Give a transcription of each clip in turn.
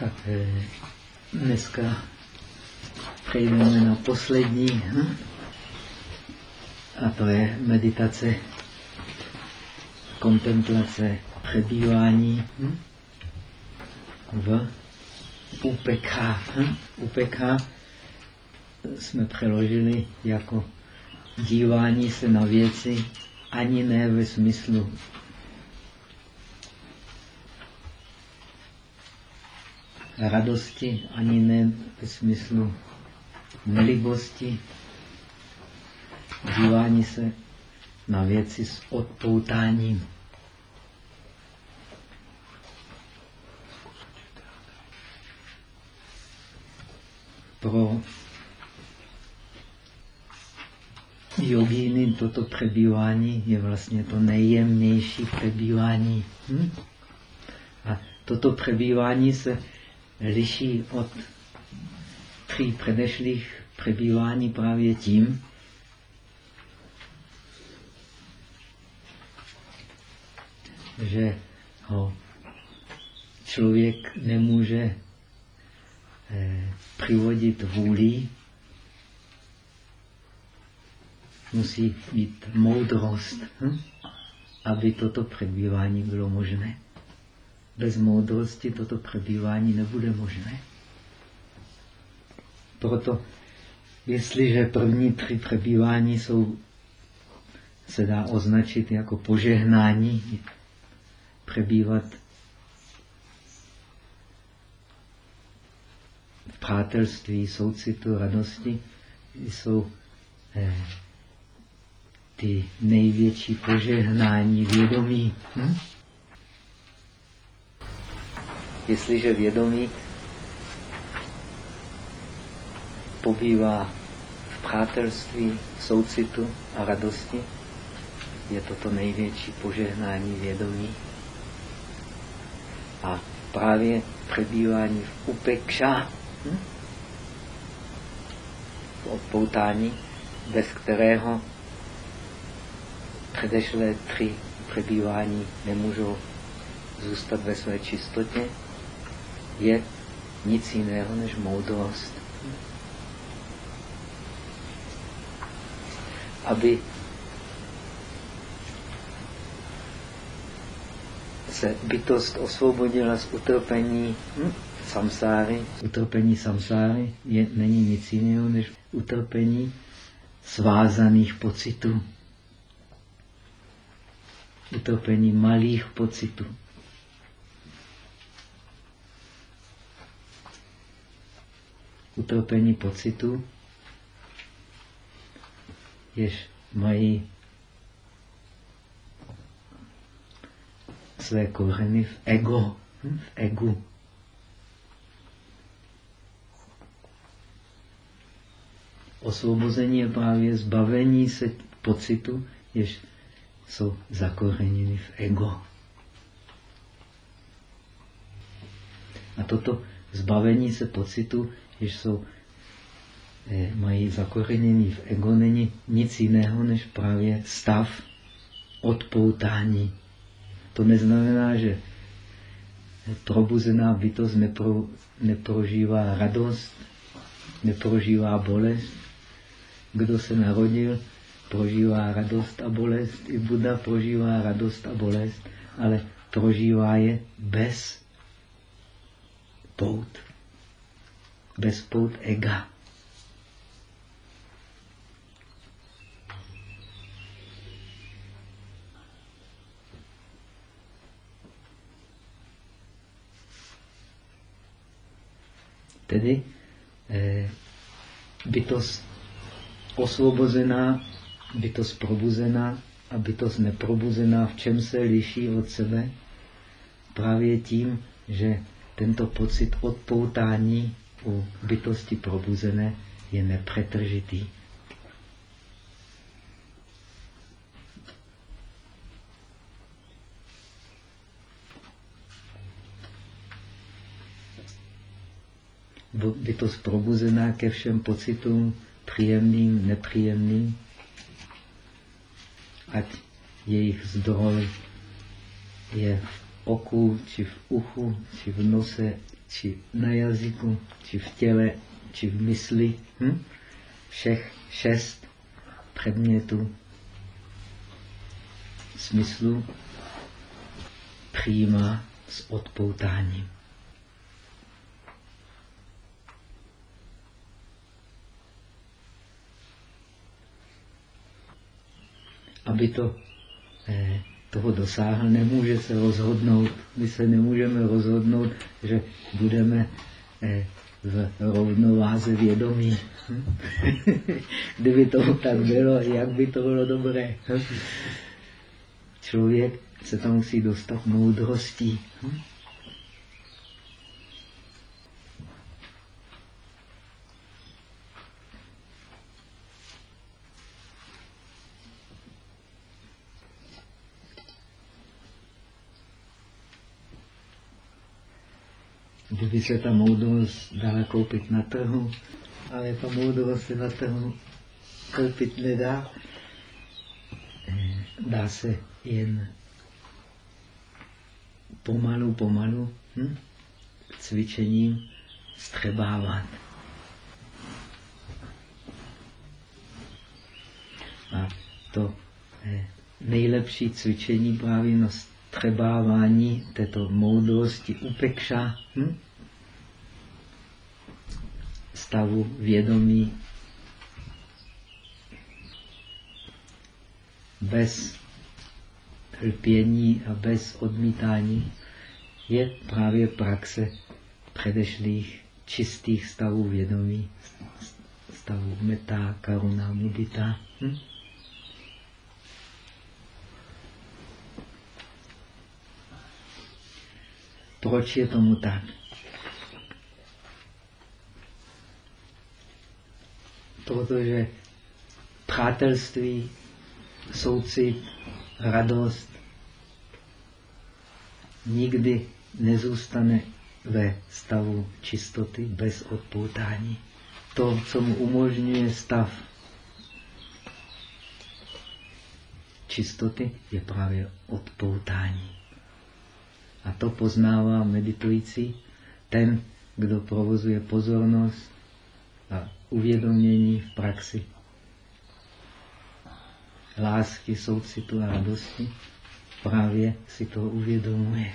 Tak eh, dneska přejdeme na poslední, hm? a to je meditace, kontemplace, přebývání hm? v UPK. Hm? UPK jsme přeložili jako dívání se na věci, ani ne ve smyslu radosti, ani ne ve smyslu nelibosti, dívání se na věci s odpoutáním. Pro jogíny toto přebývání je vlastně to nejjemnější přebývání. Hm? A toto přebývání se liší od tří předešlých přebývání právě tím, že ho člověk nemůže eh, přivodit vůli, musí mít moudrost, hm? aby toto přebývání bylo možné. Bez moudrosti toto přebývání nebude možné. Proto, jestliže první tři přebývání jsou, se dá označit jako požehnání, přebývat v přátelství, soucitu, radosti, jsou eh, ty největší požehnání vědomí. Hm? Jestliže vědomí pobývá v přátelství, soucitu a radosti, je to to největší požehnání vědomí. A právě přebývání v upekša, hm? v odpoutání, bez kterého předešlé tři přebývání nemůžou zůstat ve své čistotě, je nic jiného než moudrost. Aby se bytost osvobodila z utrpení hm, samsáry. Utrpení samsáry je, není nic jiného než utrpení svázaných pocitů. Utrpení malých pocitů. Utrpení pocitu, jež mají své kořeny v ego, hm, v egu. Osvobození je právě zbavení se pocitu, jež jsou zakořeněny v ego. A toto zbavení se pocitu když jsou, eh, mají zakořenění v ego, není nic jiného než právě stav odpoutání. To neznamená, že probuzená bytost nepro, neprožívá radost, neprožívá bolest. Kdo se narodil, prožívá radost a bolest. I Buda prožívá radost a bolest, ale prožívá je bez pout bez ega. Tedy eh, bytost osvobozená, bytost probuzená a bytost neprobuzená, v čem se liší od sebe? Právě tím, že tento pocit odpoutání u bytosti probuzené je nepřetržitý. bytost probuzená ke všem pocitům, příjemným, nepříjemným, ať jejich zdroj je v oku, či v uchu, či v nose, či na jazyku, či v těle, či v mysli. Hm? Všech šest předmětů smyslu přijímá s odpoutáním. Aby to eh, toho dosáhl, nemůže se rozhodnout. My se nemůžeme rozhodnout, že budeme eh, v rovnováze vědomí. Kdyby to tak bylo, jak by to bylo dobré? Člověk se tam musí dostat moudrostí. Kdyby se ta moudrost dala koupit na trhu, ale ta moudrost se na trhu koupit nedá, eh, dá se jen pomalu, pomalu hm, cvičením střebávat. A to eh, nejlepší cvičení právě na střebávání této moudrosti upekša, hm? Stavu vědomí bez lpění a bez odmítání je právě praxe předešlých čistých stavů vědomí, stavů meta, karuna, mudita. Hm? Proč je tomu tak? Protože přátelství, soucit, radost nikdy nezůstane ve stavu čistoty bez odpoutání. To, co mu umožňuje stav čistoty, je právě odpoutání. A to poznává meditující ten, kdo provozuje pozornost a uvědomění v praxi. Lásky, soucitu a radosti právě si to uvědomuje.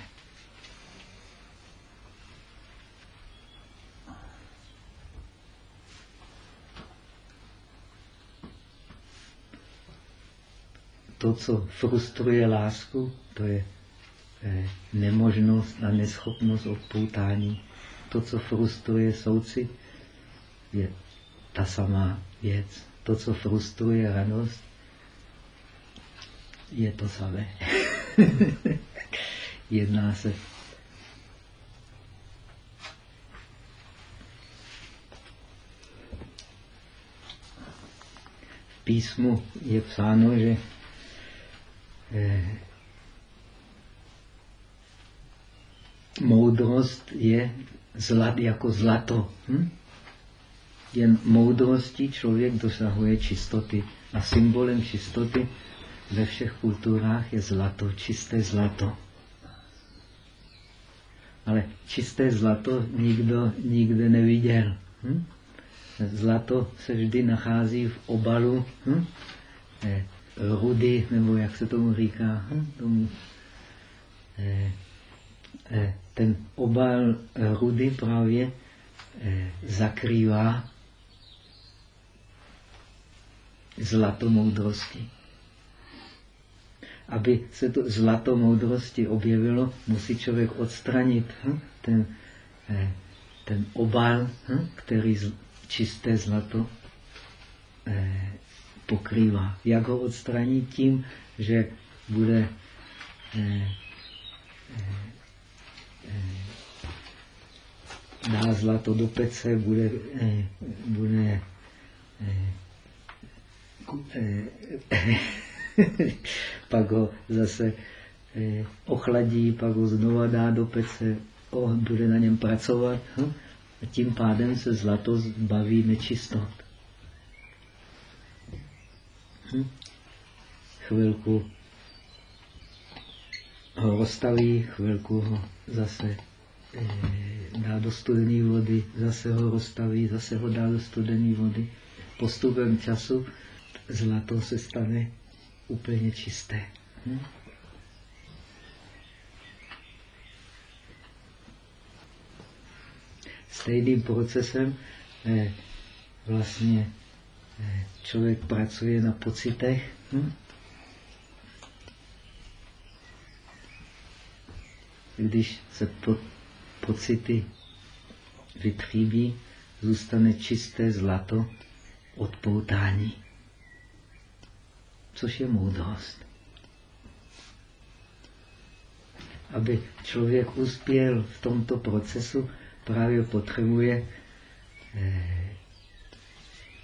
To, co frustruje lásku, to je Eh, nemožnost a neschopnost odpoutání. To, co frustruje soucit, je ta samá věc. To, co frustruje radost, je to samé. Jedná se v písmu je psáno, že eh, moudrost je zlat jako zlato. Hm? Jen moudrostí člověk dosahuje čistoty. A symbolem čistoty ve všech kulturách je zlato, čisté zlato. Ale čisté zlato nikdo nikde neviděl. Hm? Zlato se vždy nachází v obalu hm? eh, rudy, nebo jak se tomu říká, hm? tomu, eh, eh, ten obal rudy právě eh, zakrývá zlato moudrosti. Aby se to zlato moudrosti objevilo, musí člověk odstranit hm, ten, eh, ten obal, hm, který čisté zlato eh, pokrývá. Jak ho odstranit? Tím, že bude dá zlato do pece, bude, eh, bude eh, eh, pak ho zase ochladí, pak ho znova dá do pece, oh, bude na něm pracovat. Hm? A tím pádem se zlato zbaví nečistot. Hm? Chvilku ho rozstaví, chvilku ho zase eh, dá do studené vody, zase ho rozstaví, zase ho dá do studené vody. Postupem času zlato se stane úplně čisté. Hm? Stejným procesem eh, vlastně eh, člověk pracuje na pocitech. Hm? Když se po, pocity vytříbí, zůstane čisté zlato od poutání, což je moudrost. Aby člověk uspěl v tomto procesu, právě potřebuje eh,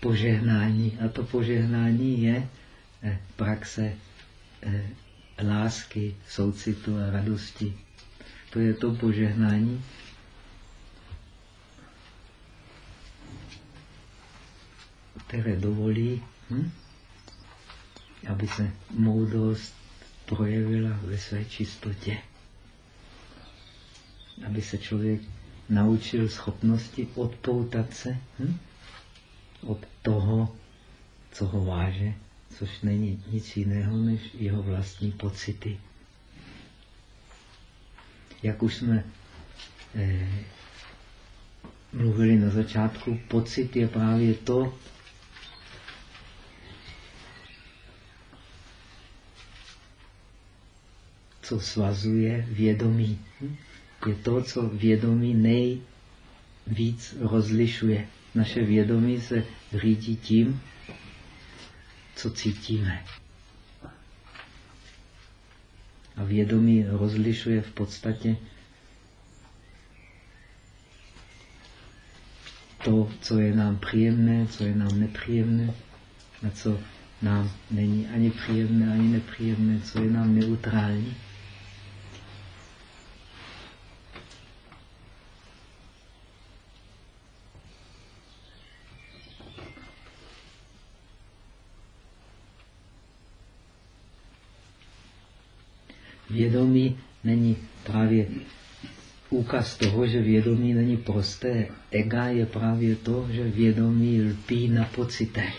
požehnání. A to požehnání je eh, praxe eh, lásky, soucitu a radosti. To je to požehnání, které dovolí, hm? Aby se moudrost projevila ve své čistotě. Aby se člověk naučil schopnosti odpoutat se hm? od toho, co ho váže, což není nic jiného než jeho vlastní pocity. Jak už jsme eh, mluvili na začátku, pocit je právě to, co svazuje vědomí. Je to, co vědomí nejvíc rozlišuje. Naše vědomí se řídí tím, co cítíme. A vědomí rozlišuje v podstatě to, co je nám příjemné, co je nám nepříjemné, a co nám není ani příjemné, ani nepříjemné, co je nám neutrální. Vědomí není právě úkaz toho, že vědomí není prosté. Ega je právě to, že vědomí lpí na pocitech.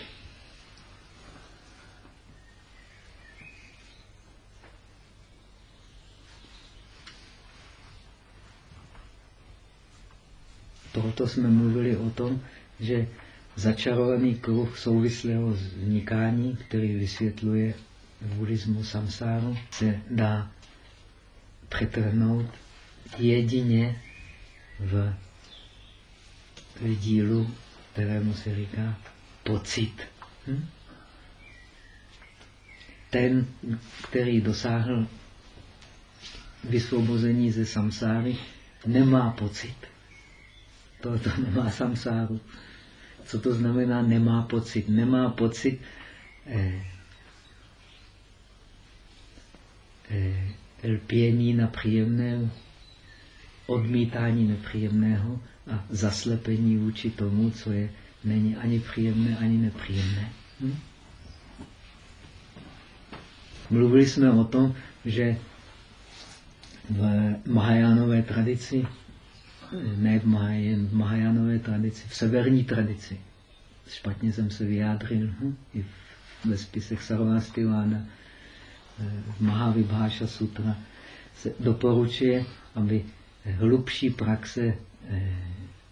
Proto jsme mluvili o tom, že začarovaný kruh souvislého vznikání, který vysvětluje buddhismu samsáru, se dá přetrhnout jedině v, dílu, kterému se říká pocit. Hm? Ten, který dosáhl vysvobození ze samsáry, nemá pocit. To nemá samsáru. Co to znamená nemá pocit? Nemá pocit eh, eh, lpění na příjemné, odmítání nepříjemného a zaslepení vůči tomu, co je, není ani příjemné, ani nepříjemné. Hm? Mluvili jsme o tom, že v Mahajánové tradici, ne v Mahajánové tradici, v severní tradici, špatně jsem se vyjádřil, hm? i ve spisech Sarvastivána, Mahavibháša sutra se doporučuje, aby hlubší praxe eh,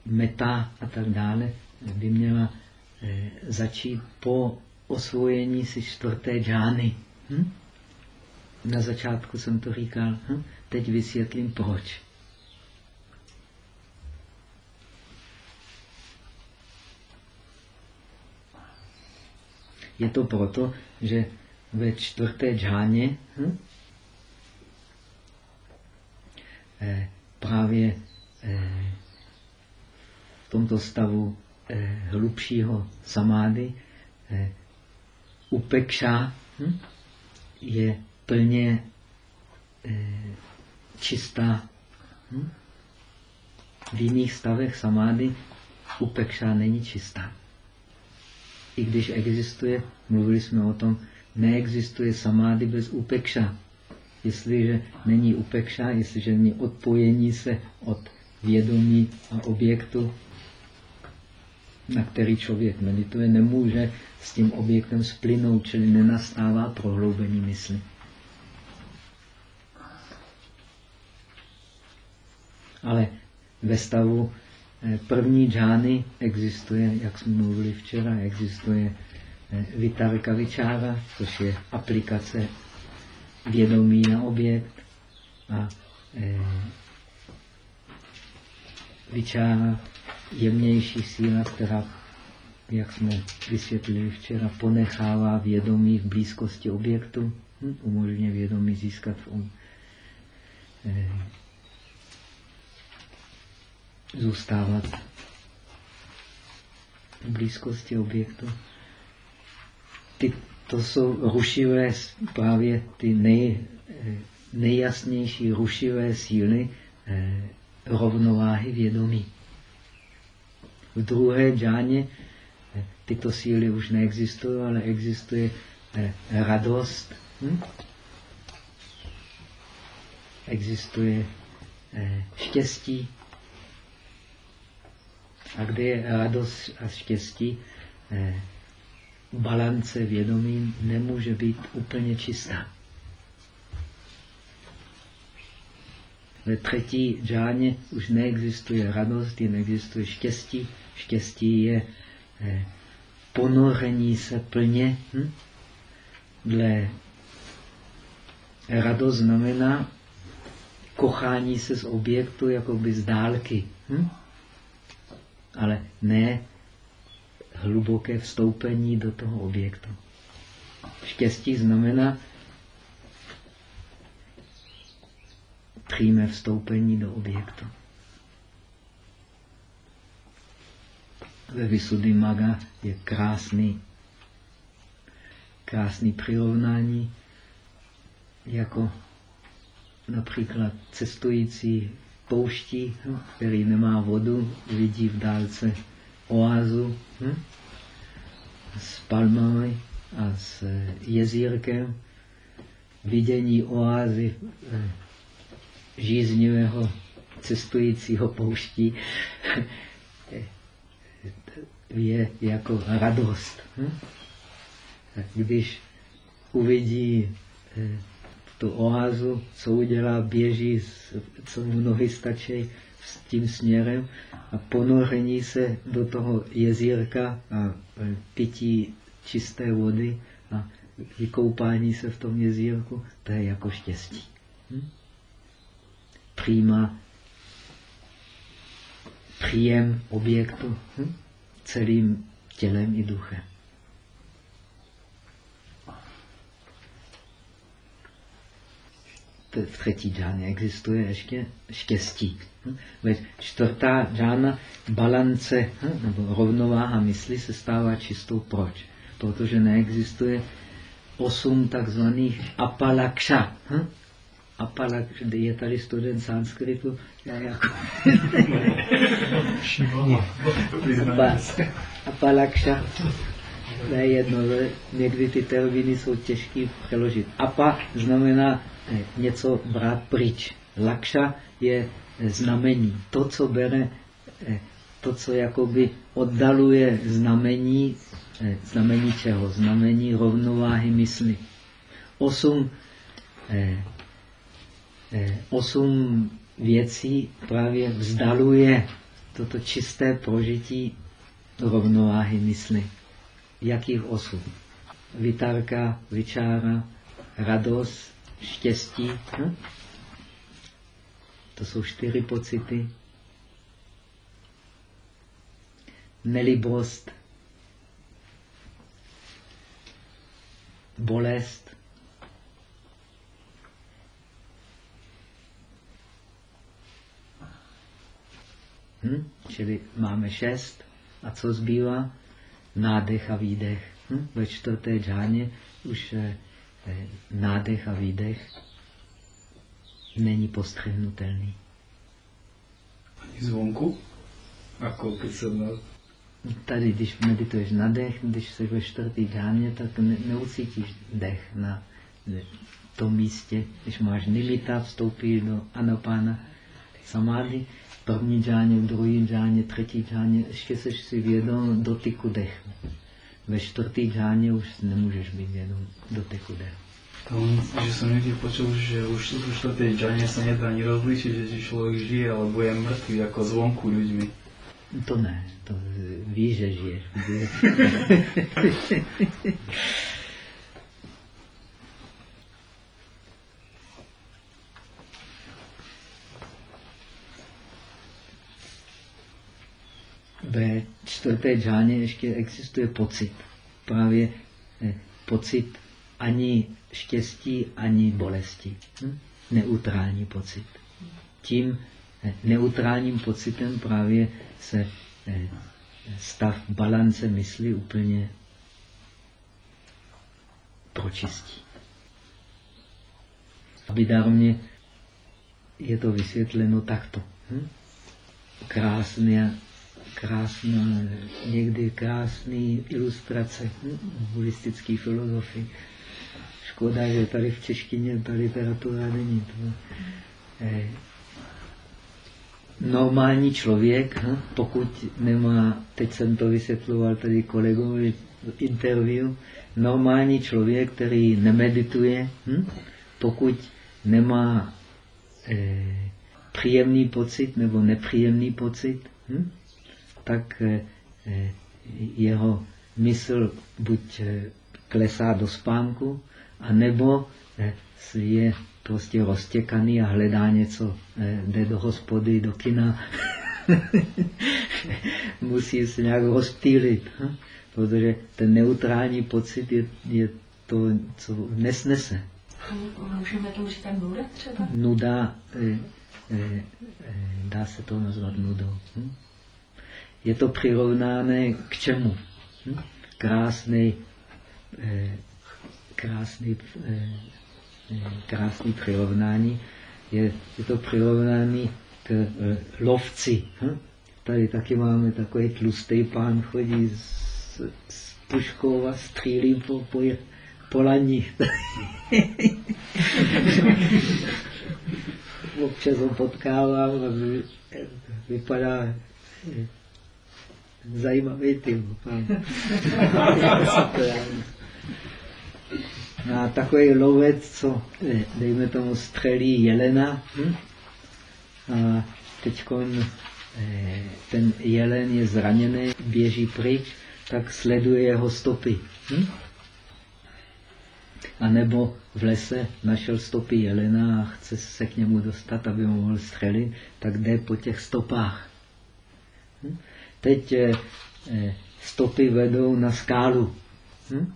meta a tak dále by měla eh, začít po osvojení si čtvrté džány. Hm? Na začátku jsem to říkal, hm? teď vysvětlím proč. Je to proto, že ve čtvrté džáně hm? eh, právě eh, v tomto stavu eh, hlubšího samády eh, upekša hm? je plně eh, čistá. Hm? V jiných stavech samády upekša není čistá. I když existuje, mluvili jsme o tom, neexistuje samády bez upekša. jestliže není upekša, jestliže není odpojení se od vědomí a objektu, na který člověk medituje, nemůže s tím objektem splynout, čili nenastává prohloubení mysli. Ale ve stavu eh, první džány existuje, jak jsme mluvili včera, existuje vitarka vičára, což je aplikace vědomí na objekt a eh, vičára jemnější síla, která, jak jsme vysvětlili včera, ponechává vědomí v blízkosti objektu, hm, umožňuje vědomí získat v um, eh, zůstávat v blízkosti objektu. Ty, to jsou rušivé, právě ty nej, eh, nejjasnější rušivé síly eh, rovnováhy vědomí. V druhé džáně eh, tyto síly už neexistují, ale existuje eh, radost. Hm? Existuje eh, štěstí. A kde je radost a štěstí, balance vědomí nemůže být úplně čistá. Ve třetí džáně už neexistuje radost, jen existuje štěstí. Štěstí je eh, ponoření se plně. Hm? Dle radost znamená kochání se z objektu jako by z dálky. Hm? Ale ne hluboké vstoupení do toho objektu. Štěstí znamená přímé vstoupení do objektu. Ve Maga je krásný, krásný přirovnání, jako například cestující pouští, hm, který nemá vodu, vidí v dálce oázu hm, s palmami a s jezírkem. Vidění oázy eh, žíznivého cestujícího pouští je jako radost. Hm? Když uvidí eh, tu oázu, co udělá, běží, co mu nohy stačí s tím směrem a ponoření se do toho jezírka a eh, pití čisté vody a vykoupání se v tom jezírku, to je jako štěstí. Hm? přijímá příjem objektu hm? celým tělem i duchem. v třetí džáně existuje ještě štěstí. Hm? Čtvrtá džána balance hm? nebo rovnováha mysli se stává čistou. Proč? Protože neexistuje osm takzvaných apalakša. Apalak, je tady student sanskritu, já jako... Apalakša, to je jedno, někdy ty termíny jsou těžké přeložit. Apa znamená něco brát pryč. Lakša je znamení. To, co bere, eh, to, co jakoby oddaluje znamení, eh, znamení čeho? Znamení rovnováhy mysli. Osm Eh, osm věcí právě vzdaluje toto čisté prožití rovnováhy mysli. Jakých osm? Vitarka, vyčára, radost, štěstí. Hm? To jsou čtyři pocity. Nelibost, bolest, Hm? Čili máme šest. A co zbývá? Nádech a výdech. Hm? Ve čtvrté džáně už eh, eh, nádech a výdech není postřehnutelný. Ani zvonku? Ako když jsem na... Tady, když medituješ na dech, když jsi ve čtvrtý džáně, tak ne, neucítíš dech na, tom místě, když máš nimita, vstoupíš do anapána samády, první džáně, druhý džáně, třetí džáně, ještě jsi si vědom dotyku dechu. Ve čtvrtý džáně už nemůžeš být vědom dotyku dechu. Tam, že jsem někdy počul, že už v čtvrtej džáně se nedá ani rozličiť, že člověk žije alebo je mrtvý jako zvonku ľuďmi. To ne, to víš, že žiješ. Ve čtvrté džáně ještě existuje pocit. Právě eh, pocit ani štěstí, ani bolesti. Hm? Neutrální pocit. Tím eh, neutrálním pocitem právě se eh, stav balance mysli úplně pročistí. Abidarmě je to vysvětleno takto. Hm? Krásně, někdy krásný ilustrace hm? buddhistické filozofii. Škoda, že tady v češtině ta literatura není. Normální člověk, hm, pokud nemá, teď jsem to vysvětloval tady kolegovi v interview, normální člověk, který nemedituje, hm, pokud nemá eh, příjemný pocit nebo nepříjemný pocit, hm, tak eh, eh jeho mysl buď eh, klesá do spánku, anebo eh, je prostě roztěkaný a hledá něco, eh, jde do hospody, do kina, musí se nějak rozptýlit, hm? protože ten neutrální pocit je, je to, co nesnese. Můžeme tomu říkat nuda třeba? Nuda, eh, eh, dá se to nazvat nudou. Hm? Je to přirovnáné k čemu? Hm? Krásný, krásný krásný přirovnání. Je, je to přirovnání k e, lovci. Hm? Tady taky máme takový tlustý pán, chodí s, s puškou a střílí po, po, po laní. Občas ho potkávám a vy, vypadá zajímavý typ. a takový lovec, co, eh, dejme tomu, střelí jelena. Hm? A teď eh, ten jelen je zraněný, běží pryč, tak sleduje jeho stopy. Hm? A nebo v lese našel stopy jelena a chce se k němu dostat, aby ho mohl střelit, tak jde po těch stopách. Hm? Teď eh, stopy vedou na skálu. Hm?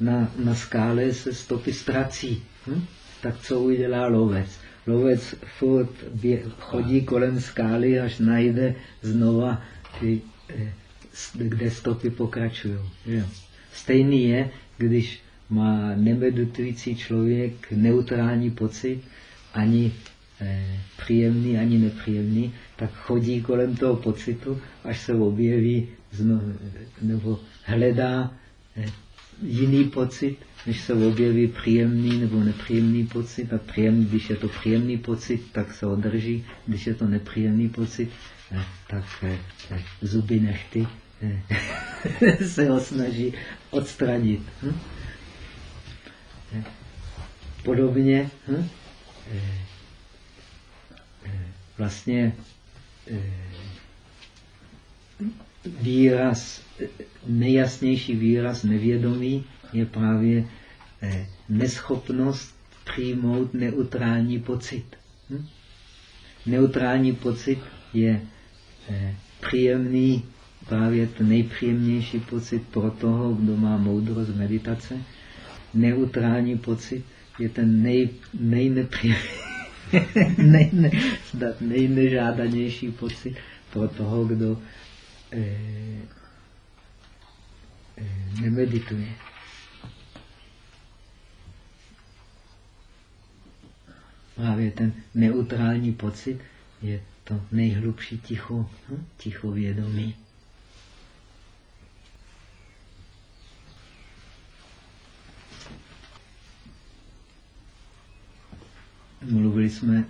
Na, na skále se stopy ztrací. Hm? Tak co udělá lovec? Lovec furt bě, chodí kolem skály, až najde znova, ty, eh, kde stopy pokračují. Stejný je, když má nemeditující člověk neutrální pocit, ani eh, příjemný, ani nepříjemný, tak chodí kolem toho pocitu, až se objeví znovu, nebo hledá eh, jiný pocit, než se objeví příjemný nebo nepříjemný pocit. A příjemný, když je to příjemný pocit, tak se održí. Když je to nepříjemný pocit, eh, tak eh, eh, zuby nechty se ho snaží odstranit. Hm? Podobně hm? vlastně výraz nejjasnější výraz nevědomí je právě eh, neschopnost přijmout neutrální pocit. Hm? Neutrální pocit je eh, příjemný, právě ten nejpříjemnější pocit pro toho, kdo má moudrost meditace. Neutrální pocit je ten nej, nejnepříjemnější, nej, nejnežádanější pocit pro toho, kdo eh, nemedituje. Právě ten neutrální pocit je to nejhlubší ticho, hm? ticho vědomí. mluvili jsme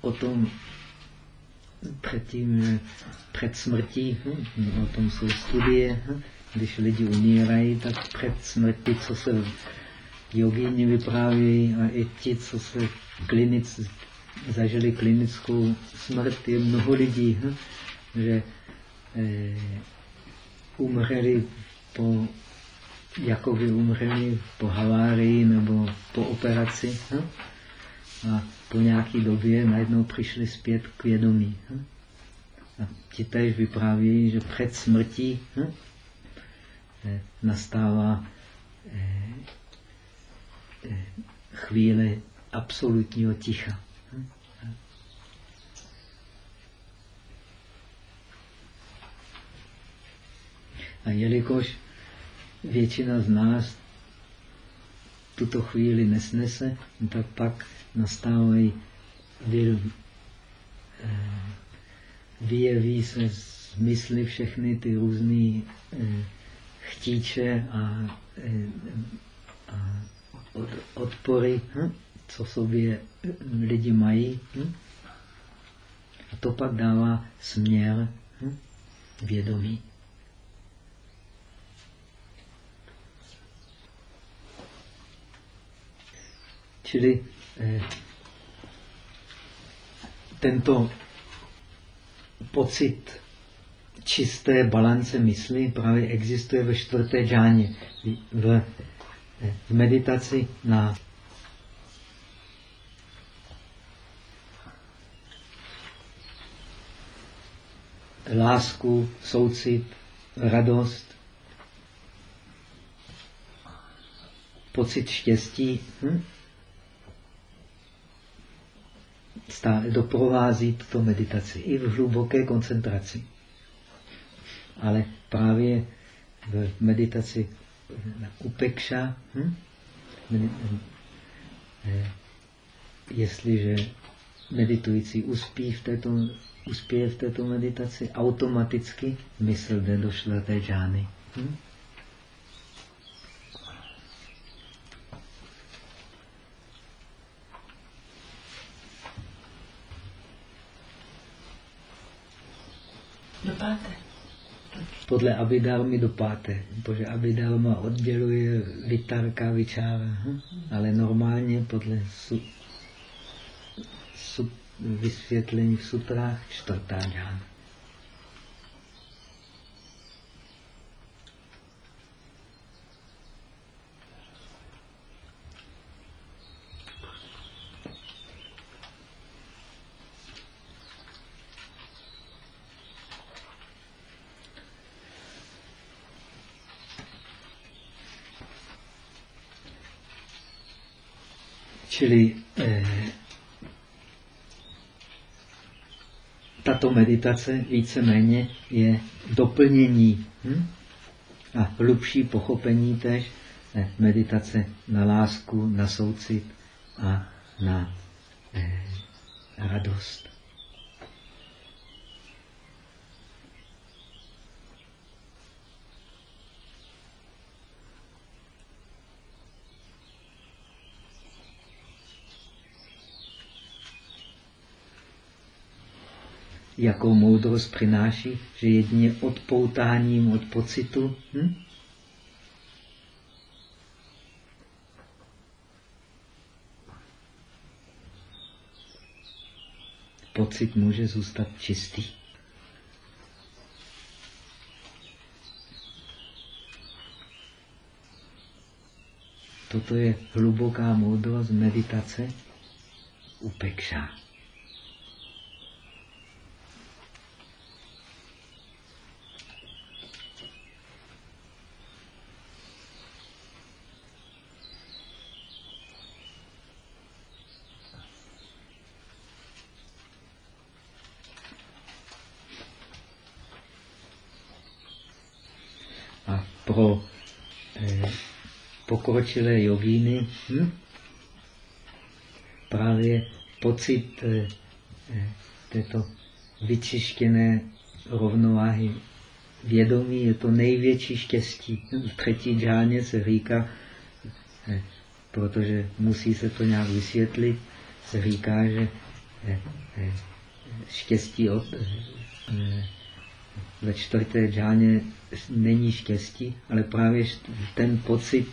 o tom předtím, před smrtí, hm, o tom jsou studie, hm, když lidi umírají, tak před smrtí, co se jogíni vyprávějí a i ti, co se klinic, zažili klinickou smrt, je mnoho lidí, hm, že eh, umřeli po, jako by umřeli po havárii nebo po operaci. Hm? A po nějaké době najednou přišli zpět k vědomí. Hm? A ti tež vyprávějí, že před smrtí hm? Eh, nastává eh, eh, chvíle absolutního ticha. A jelikož většina z nás tuto chvíli nesnese, tak pak nastávají, vy, vyjeví se z mysli všechny ty různé chtíče a, eh, a od, odpory, hm? co sobě lidi mají. Hm? A to pak dává směr hm? vědomí. Čili eh, tento pocit čisté balance mysli právě existuje ve čtvrté džáně. V, v meditaci na lásku, soucit, radost, pocit štěstí. Hm? doprovází tuto meditaci i v hluboké koncentraci. Ale právě v meditaci upekša, hm? Eh, jestliže meditující uspí v této, uspěje v této meditaci, automaticky mysl jde do čtvrté džány. Hm? Podle Abhidharmy do páté, protože Abhidharma odděluje vitarka, vyčára, ale normálně podle su, su, vysvětlení v sutrách čtvrtá džána. Čili eh, tato meditace víceméně je doplnění hm? a hlubší pochopení tež eh, meditace na lásku, na soucit a na eh, radost. Jakou moudrost přináší, že jedině odpoutáním od pocitu hm? pocit může zůstat čistý. Toto je hluboká moudrost meditace upekša. pro eh, pokročilé jogíny hm? právě pocit eh, eh, této vyčištěné rovnováhy vědomí je to největší štěstí. V třetí džáně se říká, eh, protože musí se to nějak vysvětlit, se říká, že eh, eh, štěstí od, ve čtvrté džáně není štěstí, ale právě ten pocit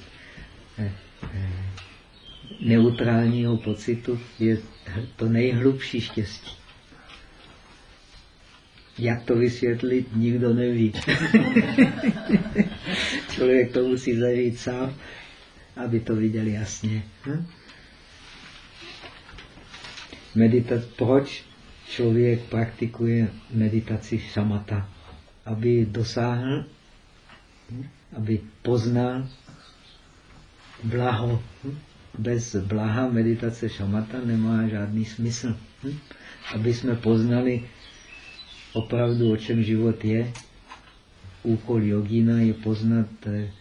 neutrálního pocitu je to nejhlubší štěstí. Jak to vysvětlit, nikdo neví. Člověk to musí zažít sám, aby to viděl jasně. Hm? Medita proč člověk praktikuje meditaci samata? Aby dosáhl, hm? aby poznal blaho. Bez blaha meditace šamata nemá žádný smysl. Aby jsme poznali opravdu, o čem život je, úkol jogína je poznat eh,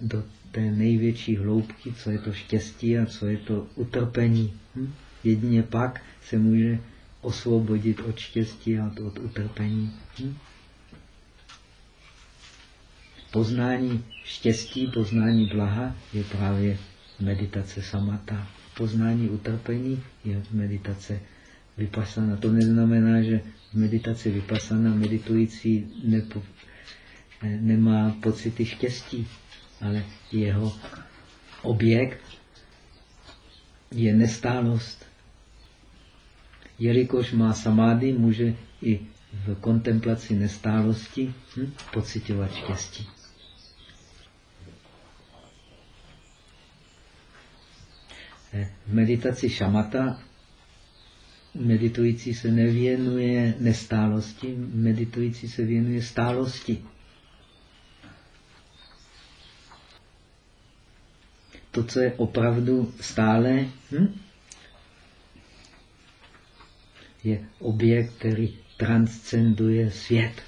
do té největší hloubky, co je to štěstí a co je to utrpení. Jedině pak se může osvobodit od štěstí a od utrpení. Poznání štěstí, poznání blaha je právě meditace samata. Poznání utrpení je meditace vypasana. To neznamená, že v meditaci vypasana meditující nepo, nemá pocity štěstí, ale jeho objekt je nestálost. Jelikož má samády, může i v kontemplaci nestálosti hm, pocitovat štěstí. V meditaci šamata meditující se nevěnuje nestálosti, meditující se věnuje stálosti. To, co je opravdu stále, hm? je objekt, který transcenduje svět.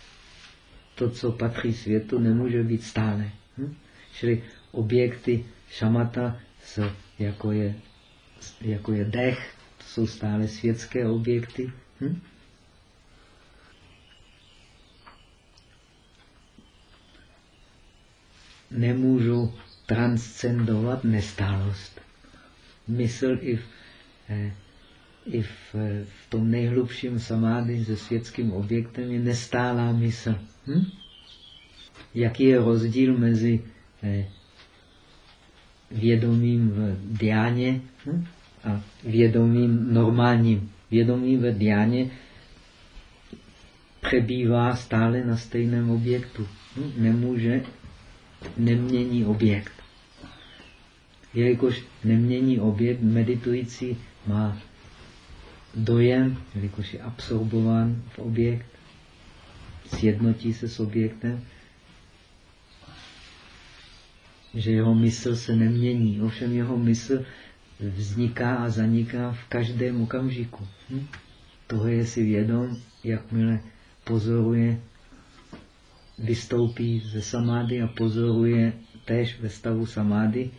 To, co patří světu, nemůže být stále. Hm? Čili objekty šamata, jako je, jako je dech, jsou stále světské objekty. Hm? Nemůžu transcendovat nestálost. Mysl i v, eh, i v, eh, v tom nejhlubším samády se světským objektem je nestálá mysl. Hm? Jaký je rozdíl mezi eh, vědomím v diáně hm? a vědomím normálním. Vědomí ve diáně přebývá stále na stejném objektu. Hm? Nemůže, nemění objekt. Jelikož nemění objekt, meditující má dojem, jelikož je absorbován v objekt, sjednotí se s objektem, že jeho mysl se nemění. Ovšem jeho mysl vzniká a zaniká v každém okamžiku. Hm? Toho je si vědom, jakmile pozoruje, vystoupí ze samády a pozoruje též ve stavu samády,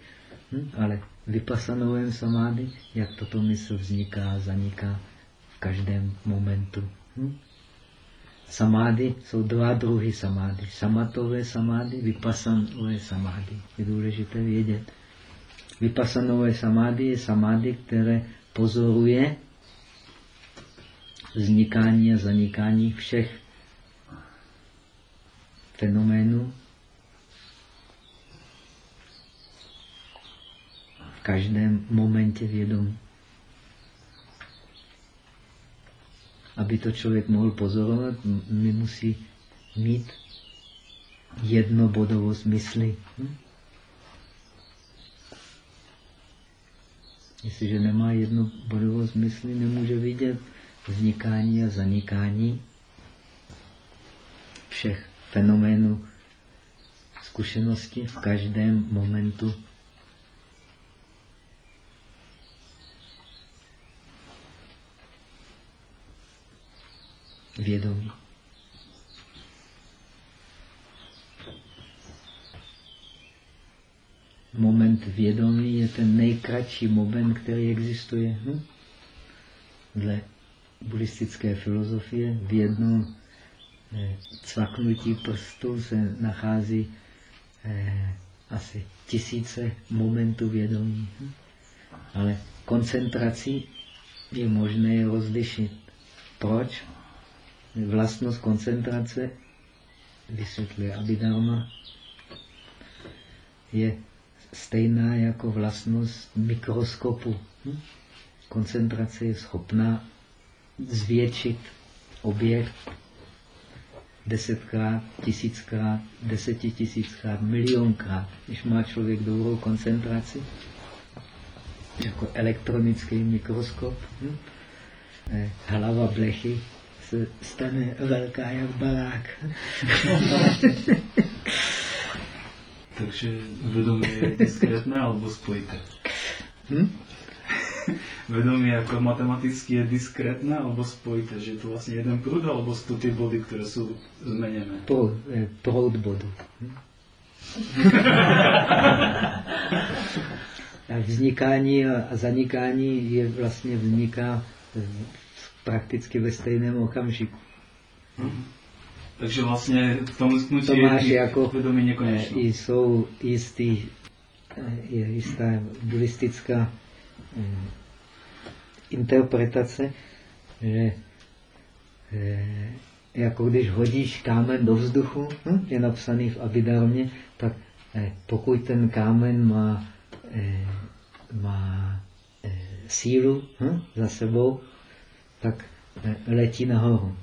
hm? ale vypasanovém samády, jak toto mysl vzniká a zaniká v každém momentu. Hm? Samády jsou dva druhy samády. Samatové samády, vypasanové samády. Je důležité vědět. Vypasanové samády je samády, které pozoruje vznikání a zanikání všech fenoménů v každém momentě vědomí. Aby to člověk mohl pozorovat, my musí mít jednobodovost mysli. Hm? Jestliže nemá jednu bodovost mysli, nemůže vidět vznikání a zanikání všech fenoménů zkušenosti v každém momentu vědomí. moment vědomí je ten nejkratší moment, který existuje. Hm? Dle buddhistické filozofie v jednom eh, cvaknutí prstu se nachází eh, asi tisíce momentů vědomí. Hm? Ale koncentrací je možné rozlišit. Proč? Vlastnost koncentrace, vysvětluje Abhidharma, je stejná jako vlastnost mikroskopu. Hm? Koncentrace je schopná zvětšit objekt desetkrát, tisíckrát, desetitisíckrát, milionkrát. Když má člověk dobrou koncentraci, jako elektronický mikroskop, hm? Eh, hlava blechy se stane velká jak barák. Takže vedomí je diskrétné alebo spojité? Hm? vedomí jako matematicky je diskrétné alebo spojité, že je to vlastně jeden průd, alebo jsou to ty body, které jsou změněné? Proud, eh, proud bodu. Hm? a vznikání a zanikání je vlastně vzniká prakticky ve stejném okamžiku. Hmm. Takže vlastně v tom sknutí to máš je jako, vědomí nekonečné. Eh, jsou jistý, eh, je jistá buddhistická eh, interpretace, že jako když hodíš kámen do vzduchu, hm, je napsaný v Abidarmě, tak pokud ten kámen má Eh, má eh, sílu hm, za sebou, tak eh, letí nahoru.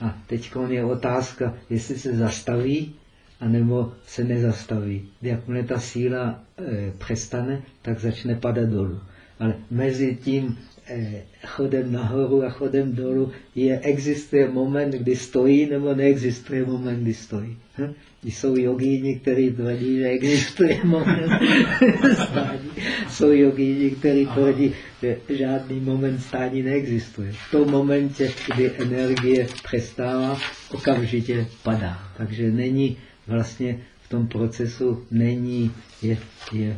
A teď je otázka, jestli se zastaví, anebo se nezastaví. Jakmile ta síla e, přestane, tak začne padat dolů. Ale mezi tím e, chodem nahoru a chodem dolů je, existuje moment, kdy stojí, nebo neexistuje moment, kdy stojí. Hm? Jsou jogíni, kteří tvrdí, že existuje moment stání. Jsou jogíni, kteří tvrdí, že žádný moment stání neexistuje. V tom momentě, kdy energie přestává, okamžitě padá. Takže není vlastně v tom procesu, není, je, je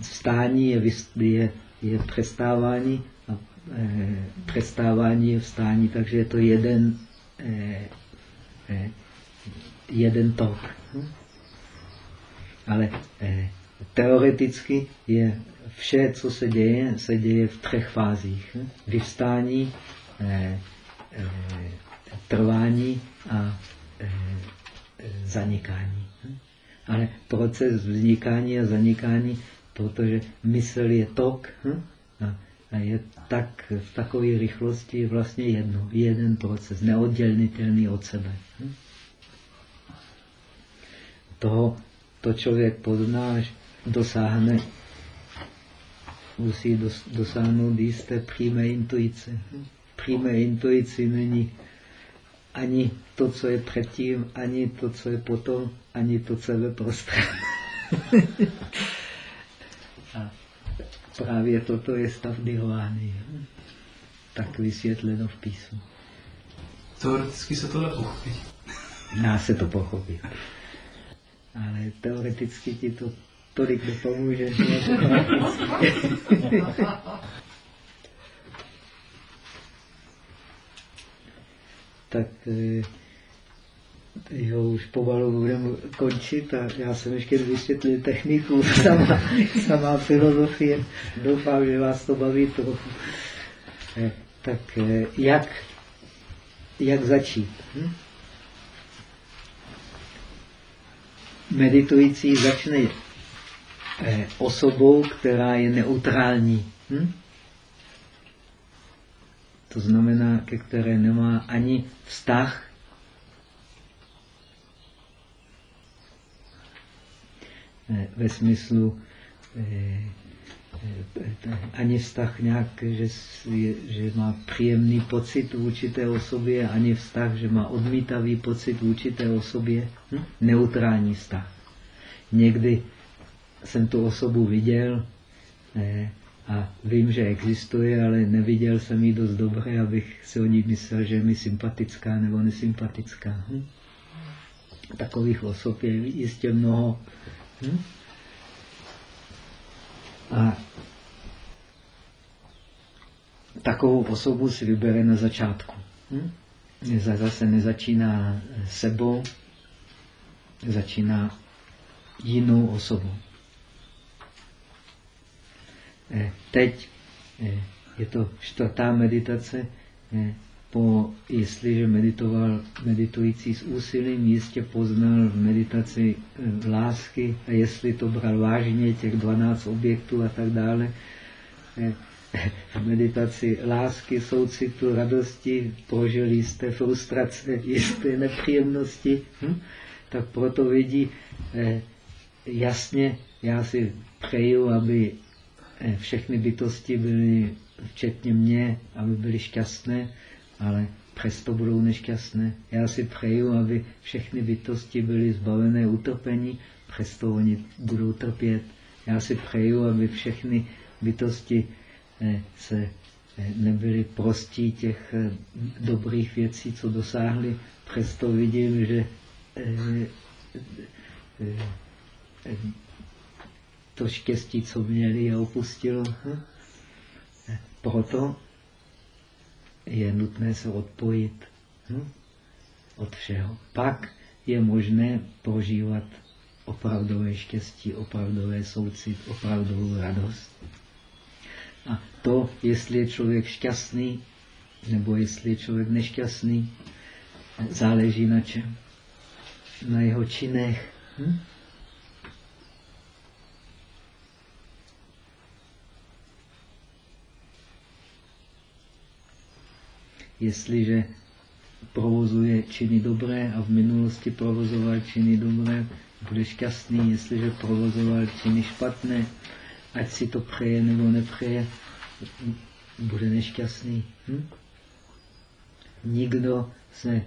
vstání, je, je, je přestávání a e, přestávání je vstání, takže je to jeden e, e, jeden tok. Ale eh, teoreticky je vše, co se děje, se děje v třech fázích. Vyvstání, eh, eh, trvání a eh, zanikání. Ale proces vznikání a zanikání, protože mysl je tok, a je tak v takové rychlosti vlastně jedno, jeden proces, neoddělitelný od sebe. Toho to člověk pozná, až dosáhne, musí dos, dosáhnout jisté přímé intuice. Přímé intuici není ani to, co je předtím, ani to, co je potom, ani to, co je ve prostředí. A právě toto je stav nirvány. Tak vysvětleno v písmu. Teoreticky se to dá pochopit. Dá se to pochopit ale teoreticky ti to tolik nepomůže. tak eh, jo, už pomalu budeme končit a já jsem ještě vysvětlil techniku, sama, sama filozofie. Doufám, že vás to baví trochu. Eh, tak eh, jak, jak začít? Hm? Meditující začne eh, osobou, která je neutrální. Hm? To znamená, ke které nemá ani vztah eh, ve smyslu eh, ani vztah nějak, že, že má příjemný pocit v určité osobě, ani vztah, že má odmítavý pocit v určité osobě. Hm? Neutrální vztah. Někdy jsem tu osobu viděl eh, a vím, že existuje, ale neviděl jsem ji dost dobře, abych si o ní myslel, že je mi sympatická nebo nesympatická. Hm? Takových osob je jistě mnoho. Hm? A takovou osobu si vybere na začátku. Hm? Zase nezačíná sebou, začíná jinou osobu. Eh, teď eh, je to čtvrtá meditace. Eh, po, jestliže meditoval meditující s úsilím, jistě poznal v meditaci eh, lásky a jestli to bral vážně, těch 12 objektů a tak dále, v meditaci lásky, soucitu, radosti, prožili jisté frustrace, jisté nepříjemnosti, hm? tak proto vidí eh, jasně, já si přeju, aby eh, všechny bytosti byly, včetně mě, aby byly šťastné, ale přesto budou nešťastné. Já si přeju, aby všechny bytosti byly zbavené utrpení, přesto oni budou trpět. Já si přeju, aby všechny bytosti eh, se eh, nebyli prostí těch eh, dobrých věcí, co dosáhli. Přesto vidím, že to štěstí, co měli, je opustilo. Hm? Proto je nutné se odpojit hm? od všeho. Pak je možné prožívat opravdové štěstí, opravdové soucit, opravdovou radost. A to, jestli je člověk šťastný, nebo jestli je člověk nešťastný, záleží na čem? Na jeho činech. Hm? Jestliže provozuje činy dobré a v minulosti provozoval činy dobré, bude šťastný, jestliže provozoval činy špatné, ať si to přeje nebo nepřeje, bude nešťastný. Hm? Nikdo se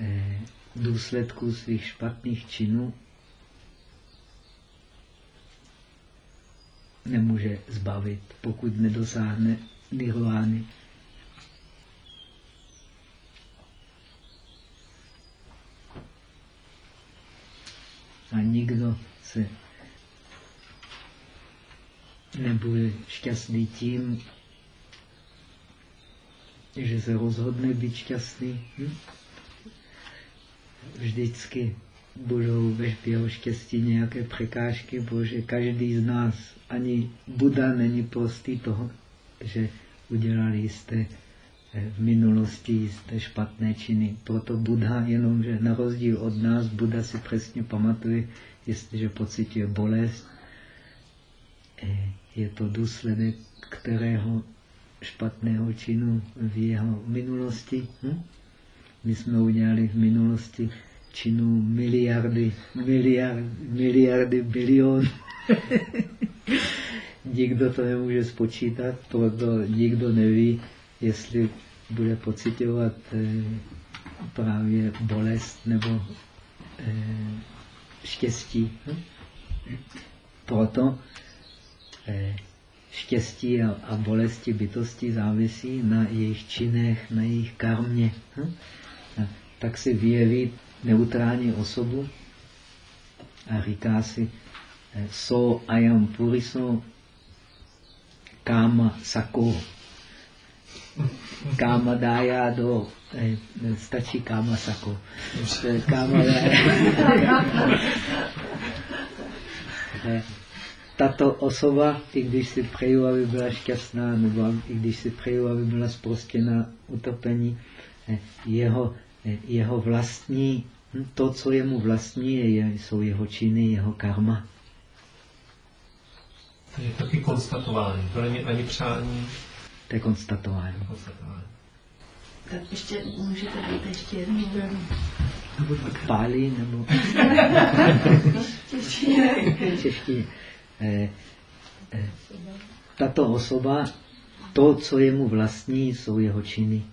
eh, důsledků svých špatných činů nemůže zbavit, pokud nedosáhne nirvány. A nikdo se nebude šťastný tím, že se rozhodne být šťastný. Hm? Vždycky budou ve jeho štěstí nějaké překážky, protože každý z nás, ani Buda není prostý toho, že udělal jisté v minulosti jisté špatné činy. Proto Buddha, jenomže na rozdíl od nás, Buddha si přesně pamatuje, jestliže pocituje bolest, eh, je to důsledek kterého špatného činu v jeho minulosti. Hm? My jsme udělali v minulosti činů miliardy, miliard, miliardy, bilion. nikdo to nemůže spočítat, proto nikdo neví, jestli bude pocitovat eh, právě bolest nebo eh, štěstí. Proto Eh, štěstí a, bolesti bytosti závisí na jejich činech, na jejich karmě. Tak si vyjeví neutrální osobu a říká si so ayam puriso kama sako. Kama dája do stačí kama sako. Kama tato osoba, i když si přeju, aby byla šťastná, nebo i když si přeju, aby byla zprostěna utrpení, eh, jeho, eh, jeho vlastní, hm, to, co je mu vlastní, je, jsou jeho činy, jeho karma. To je taky konstatování, to není ani přání. To je konstatování. Tak ještě můžete být ještě jednou. Pálí nebo... Češtině. Češtině. Eh, eh, tato osoba, to, co je mu vlastní, jsou jeho činy.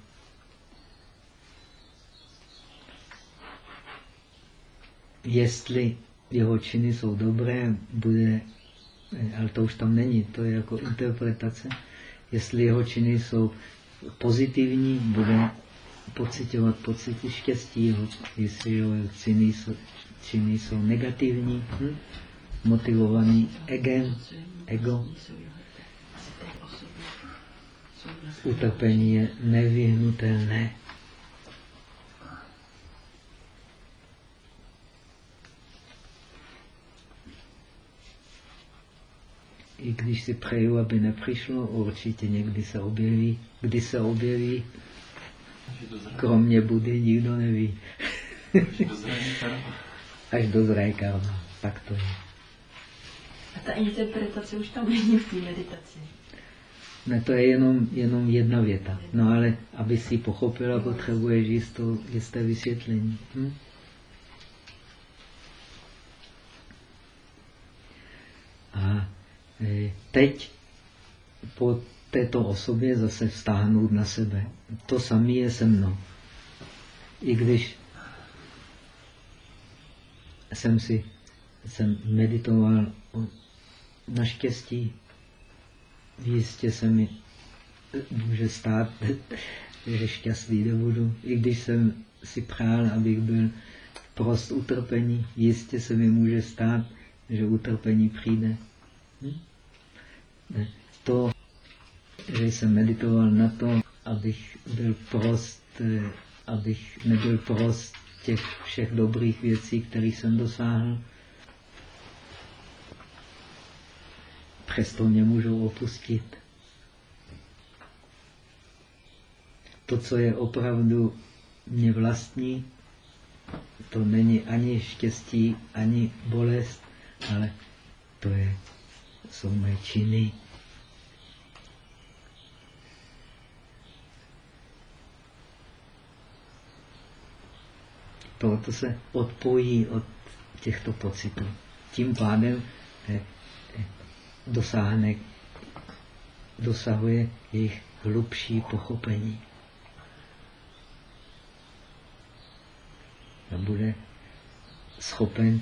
Jestli jeho činy jsou dobré, bude, eh, ale to už tam není, to je jako interpretace. Jestli jeho činy jsou pozitivní, bude pocitovat pocity štěstí, jestli jeho činy jsou, činy jsou negativní, hm? motivovaný egem, ego. Utrpení je nevyhnutelné. Když si přeju, aby nepřišlo, určitě někdy se objeví. Kdy se objeví, kromě Budy nikdo neví. Až dozraje karma. Tak to je. A ta interpretace už tam není v té meditaci. Ne, to je jenom, jenom jedna věta. No ale, aby si pochopila, potřebuješ jistou, jisté vysvětlení. Hm? A e, teď po této osobě zase vztáhnout na sebe. To samé je se mnou. I když jsem si jsem meditoval naštěstí, jistě se mi může stát, že šťastný nebudu. I když jsem si přál, abych byl prost utrpení, jistě se mi může stát, že utrpení přijde. To, že jsem meditoval na to, abych byl prost, eh, abych nebyl prost těch všech dobrých věcí, které jsem dosáhl, přesto mě můžou opustit. To, co je opravdu mě vlastní, to není ani štěstí, ani bolest, ale to je, jsou mé činy. Proto se odpojí od těchto pocitů. Tím pádem eh, eh, dosáhne, dosahuje jejich hlubší pochopení. A bude schopen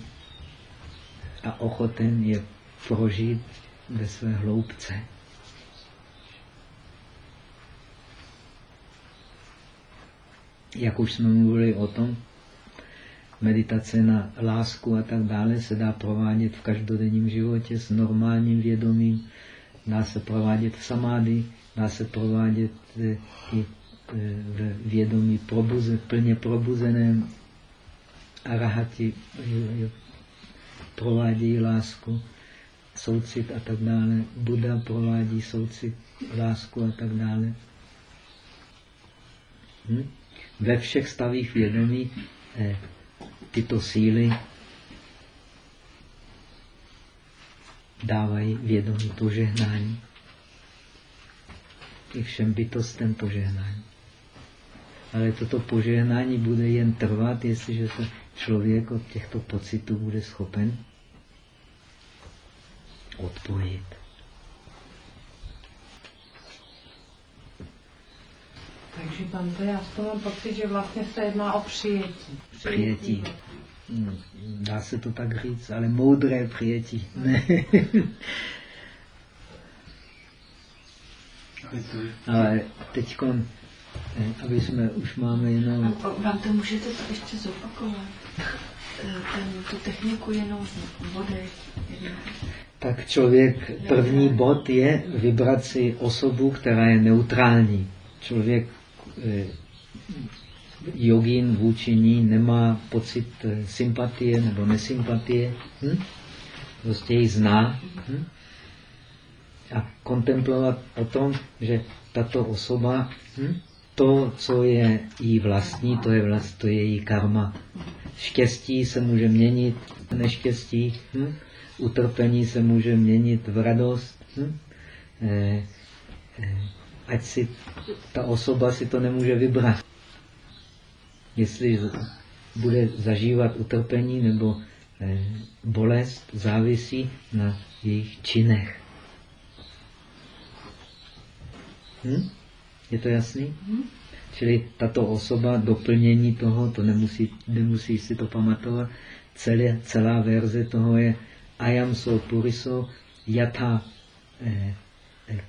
a ochoten je prožít ve své hloubce. Jak už jsme mluvili o tom, meditace na lásku a tak dále se dá provádět v každodenním životě s normálním vědomím, dá se provádět v samády, dá se provádět eh, i eh, v vědomí probuze, plně probuzeném. Arahati provádí lásku, soucit a tak dále. Buddha provádí soucit, lásku a tak dále. Hm? Ve všech stavích vědomí eh, tyto síly dávají vědomí požehnání. I všem bytostem požehnání. Ale toto požehnání bude jen trvat, jestliže se člověk od těchto pocitů bude schopen odpojit. Takže to já z toho mám pocit, že vlastně se jedná o přijetí. Přijetí. Hmm, dá se to tak říct, ale moudré přijetí. Ne. ale teď, eh, aby jsme už máme jenom... A vám to můžete to ještě zopakovat? Eh, ten, tu techniku jenom vody. Tak člověk, první bod je vybrat si osobu, která je neutrální. Člověk Eh, jogín vůči ní nemá pocit eh, sympatie nebo nesympatie. Hm? Prostě ji zná. Hm? A kontemplovat o tom, že tato osoba, hm? to, co je jí vlastní, to je, vlast, to je její karma. Štěstí se může měnit neštěstí, hm? Utrpení se může měnit v radost. Hm? Eh, eh, ať si ta osoba si to nemůže vybrat. Jestli bude zažívat utrpení nebo eh, bolest, závisí na jejich činech. Hm? Je to jasný? Hm? Čili tato osoba, doplnění toho, to nemusí, nemusí si to pamatovat, celé, celá verze toho je Ayam so puriso yatha eh,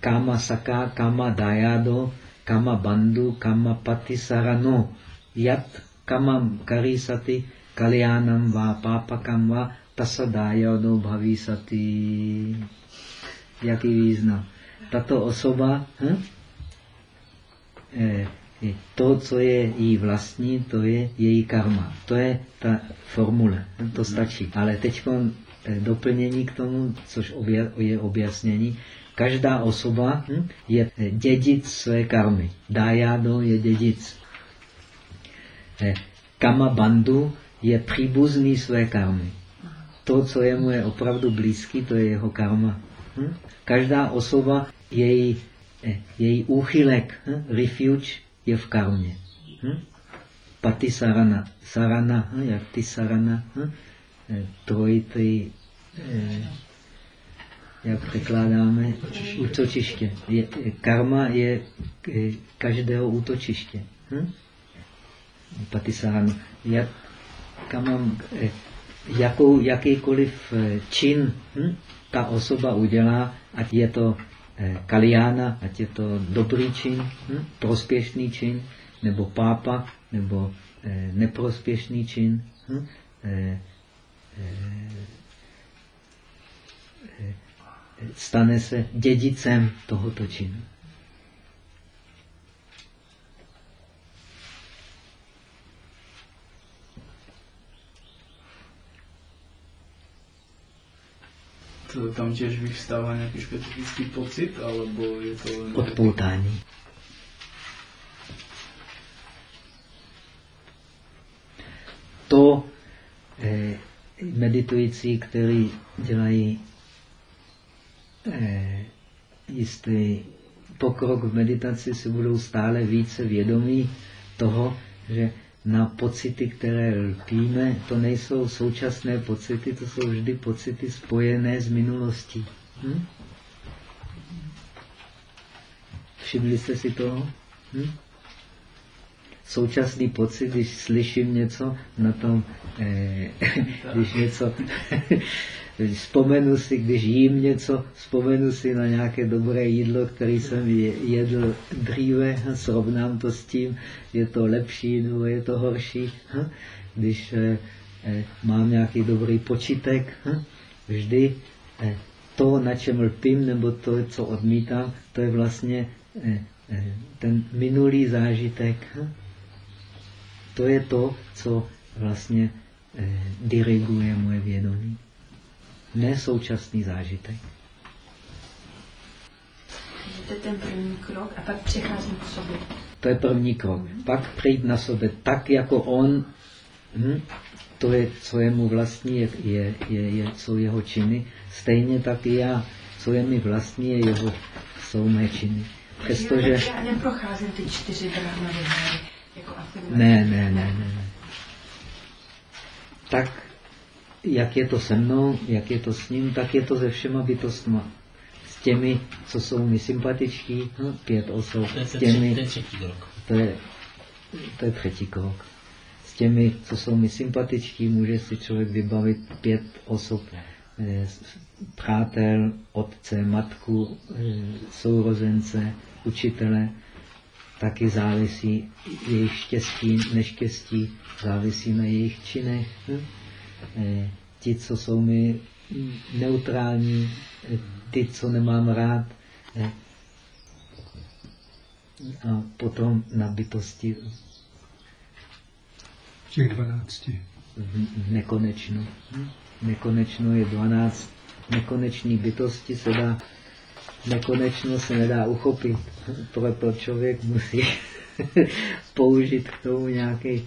kama saka, kama dayado, kama bandhu, kama patisarano, yat kama karisati, kalyanam va papakam va tasadayado bhavisati. Jaký význam? Tato osoba, hm? eh, to, co je jí vlastní, to je její karma. To je ta formule. To stačí. Ale teď eh, doplnění k tomu, což je objasnění. Každá osoba hm, je dědic své karmy. Dájádo je dědic. Eh, kama bandu je příbuzný své karmy. To, co je mu je opravdu blízký, to je jeho karma. Hm? Každá osoba, její, eh, její úchylek, hm? refuge, je v karmě. Pati sarana. Sarana, jak ty sarana, trojitý, eh, jak překládáme, útočiště. Karma je každého útočiště. Hm? Patisarana. Jak, eh, jakou, jakýkoliv eh, čin hm, ta osoba udělá, ať je to kaliána, ať je to dobrý čin, hm, prospěšný čin, nebo pápa, nebo neprospěšný čin, hm, stane se dědicem tohoto činu. To tam těž vyvstává nějaký specifický pocit, alebo je to... Odpoutání. To eh, meditující, kteří dělají eh, jistý pokrok v meditaci, si budou stále více vědomí toho, že na pocity, které lpíme, to nejsou současné pocity, to jsou vždy pocity spojené s minulostí. Hm? Všimli jste si toho? Hm? Současný pocit, když slyším něco na tom, eh, když něco Vzpomenu si, když jím něco, vzpomenu si na nějaké dobré jídlo, které jsem jedl dříve, srovnám to s tím, je to lepší nebo je to horší. Když eh, eh, mám nějaký dobrý počítek, vždy eh, to, na čem lpím, nebo to, co odmítám, to je vlastně ten minulý zážitek. To je to, co vlastně diriguje moje vědomí ne současný zážitek. To je ten první krok a pak přecházím k sobě. To je první krok. Pak přijít na sobě tak, jako on, hm, to je, co je mu vlastní, je, je, je, je, jsou jeho činy. Stejně tak i já, co je mi vlastní, je jeho, jsou mé činy. Přestože... Já neprocházím ty čtyři brahmany, jako ne, ne, ne, ne, ne. Tak jak je to se mnou, jak je to s ním, tak je to se všema bytostma. S těmi, co jsou mi sympatičtí, no, pět osob. To je, s těmi, to je třetí krok. To je, to je třetí krok. S těmi, co jsou mi sympatičtí, může si člověk vybavit pět osob, eh, přátel, otce, matku, eh, sourozence, učitele, taky závisí jejich štěstí, neštěstí, závisí na jejich činech. Hm? Eh, ti, co jsou mi neutrální, eh, ty, co nemám rád. Eh, a potom na bytosti. Těch dvanácti. Nekonečno. Nekonečno je dvanáct. Nekoneční bytosti se dá, nekonečno se nedá uchopit. Proto člověk musí použít k tomu nějaký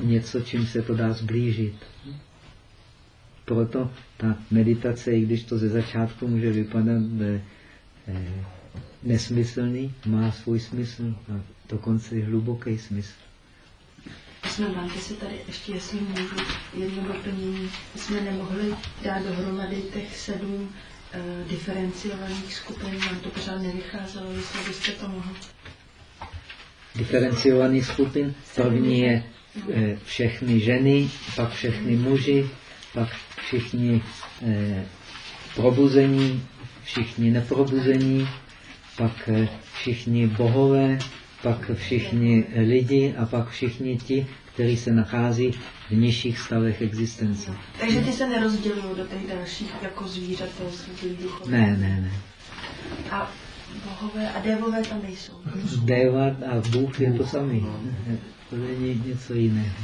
něco, čím se to dá zblížit. Proto ta meditace, i když to ze začátku může vypadat eh, eh, nesmyslný, má svůj smysl a dokonce i hluboký smysl. Jsme máte si tady ještě, jestli můžu, jedno doplnění. Jsme nemohli dát dohromady těch sedm uh, diferenciovaných skupin, nám to pořád nevycházelo, jestli byste to mohl. Diferenciovaných skupin, první je Eh, všechny ženy, pak všechny muži, pak všichni eh, probuzení, všichni neprobuzení, pak eh, všichni bohové, pak všichni lidi a pak všichni ti, kteří se nachází v nižších stavech existence. Takže ty se nerozdělují do těch dalších jako zvířat, Ne, ne, ne. A bohové a dévové tam nejsou? Déva a Bůh je to samý. To není něco jiného.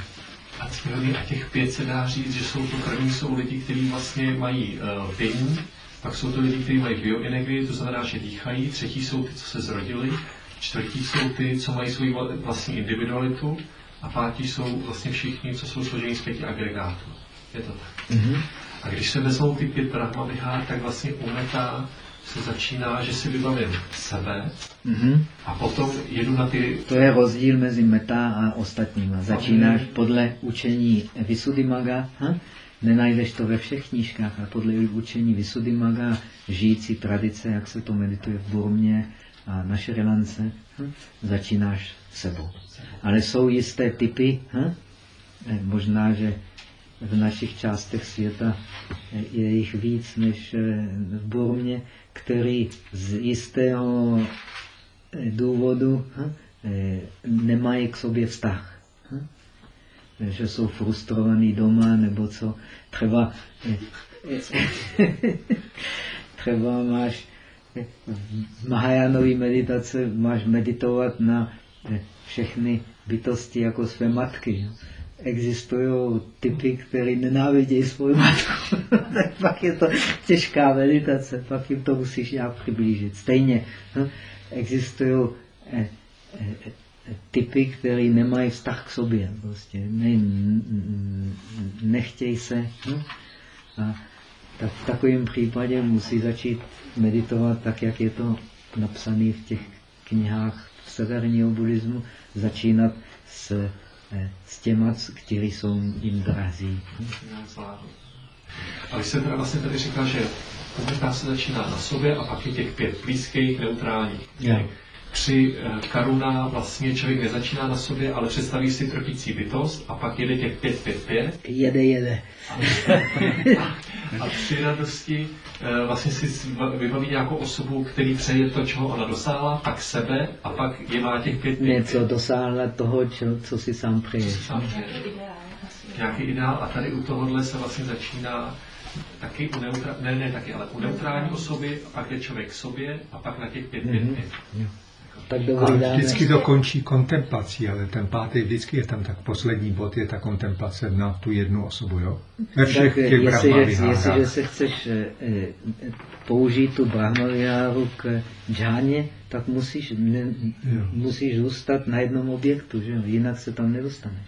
A cílový a těch pět se dá říct, že jsou to první jsou lidi, kteří vlastně mají uh, lpění, pak jsou to lidi, kteří mají bioenergii, to znamená, že dýchají, třetí jsou ty, co se zrodili, čtvrtí jsou ty, co mají svou vlastní individualitu a pátí jsou vlastně všichni, co jsou složení z pěti agregátů. Je to tak. Mhm. A když se vezmou ty pět brahmavihár, tak vlastně u meta se začíná, že si vybavím sebe Mhm. a potom jedu na ty... To je rozdíl mezi meta a ostatníma. Začínáš podle učení Visuddhimaga, hm? nenajdeš to ve všech knížkách, a podle učení Visuddhimaga, žijící tradice, jak se to medituje v Burmě a na Šrilance, hm? začínáš sebou. Ale jsou jisté typy, hm? Eh, možná, že v našich částech světa je jich víc než eh, v Burmě, který z jistého eh, důvodu hm, nemají k sobě vztah. hm. Že jsou frustrovaní doma, nebo co. Třeba, třeba máš v Mahajánové meditace máš meditovat na eh, všechny bytosti jako své matky. Existují typy, které nenávidějí svou matku. tak pak je to těžká meditace, pak jim to musíš nějak přiblížit. Stejně hm, existují eh, eh, typy, které nemají vztah k sobě. Prostě ne, nechtějí se. Hm? A tak v takovém případě musí začít meditovat tak, jak je to napsané v těch knihách severního buddhismu, začínat s, eh, s těma, kteří jsou jim drazí. A vy jste teda vlastně tady říkal, že komentář se začíná na sobě a pak je těch pět blízkých, neutrálních. Jo. Při eh, karuna vlastně člověk nezačíná na sobě, ale představí si trpící bytost a pak jede těch pět, pět, pět. Jede, jede. A při radosti eh, vlastně si vybaví nějakou osobu, který přeje to, čeho ona dosáhla, pak sebe a pak je má těch pět, pět, Něco pět. dosáhla toho, čo, co si sám přeje. nějaký ideál a tady u tohohle se vlastně začíná taky u neutra... ne, ne taky, ale u neutrální osoby, a pak je člověk k sobě a pak na těch pět, pět, Mhm. pět. Jo. Tak A dobrý dáme. vždycky to končí kontemplací, ale ten pátý vždycky je tam tak poslední bod, je ta kontemplace na tu jednu osobu, jo? Ve všech Tak těch jestliže, jestliže se chceš eh, eh, použít tu brahmaviháru k džáně, tak musíš, ne, Jo. musíš zůstat na jednom objektu, že? jo? jinak se tam nedostaneš.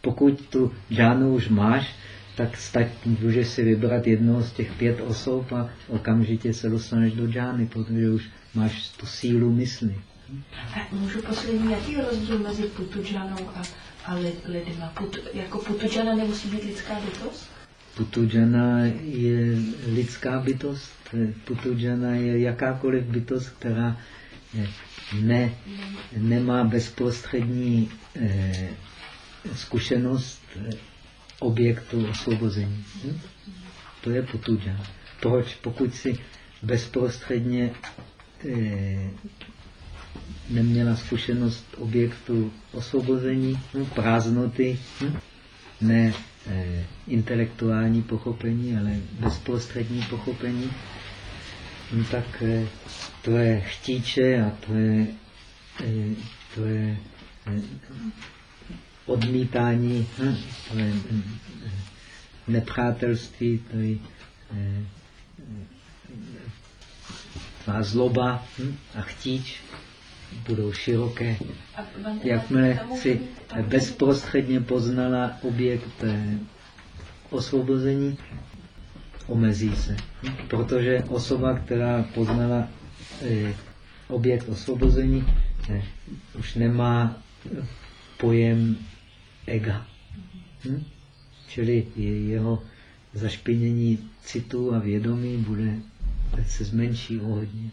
Pokud tu džánu už máš, tak stať, můžeš si vybrat jednoho z těch pět osob a okamžitě se dostaneš do džány, protože už máš tu sílu mysli. A můžu poslední, jaký je rozdíl mezi putudžanou a, a lid, lidma? Put, jako putudžana nemusí být lidská bytost? Putudžana je lidská bytost. Putudžana je jakákoliv bytost, která ne, nemá bezprostřední eh, zkušenost objektu osvobození. Hm? To je putudžana. Proč? Pokud si bezprostředně eh, neměla zkušenost objektu osvobození, hm, prázdnoty, hm, ne eh, intelektuální pochopení, ale bezprostřední pochopení, no tak eh, to je chtíče a to je, eh, to je odmítání, hm, to je hm, eh, nepřátelství, to je eh, tvá zloba hm, a chtíč budou široké. Jakmile si bezprostředně poznala objekt eh, osvobození, omezí se. Hm? Protože osoba, která poznala eh, objekt osvobození, eh, už nemá eh, pojem ega. Hm? Čili je- jeho zašpinění citu a vědomí bude se zmenší o hodně.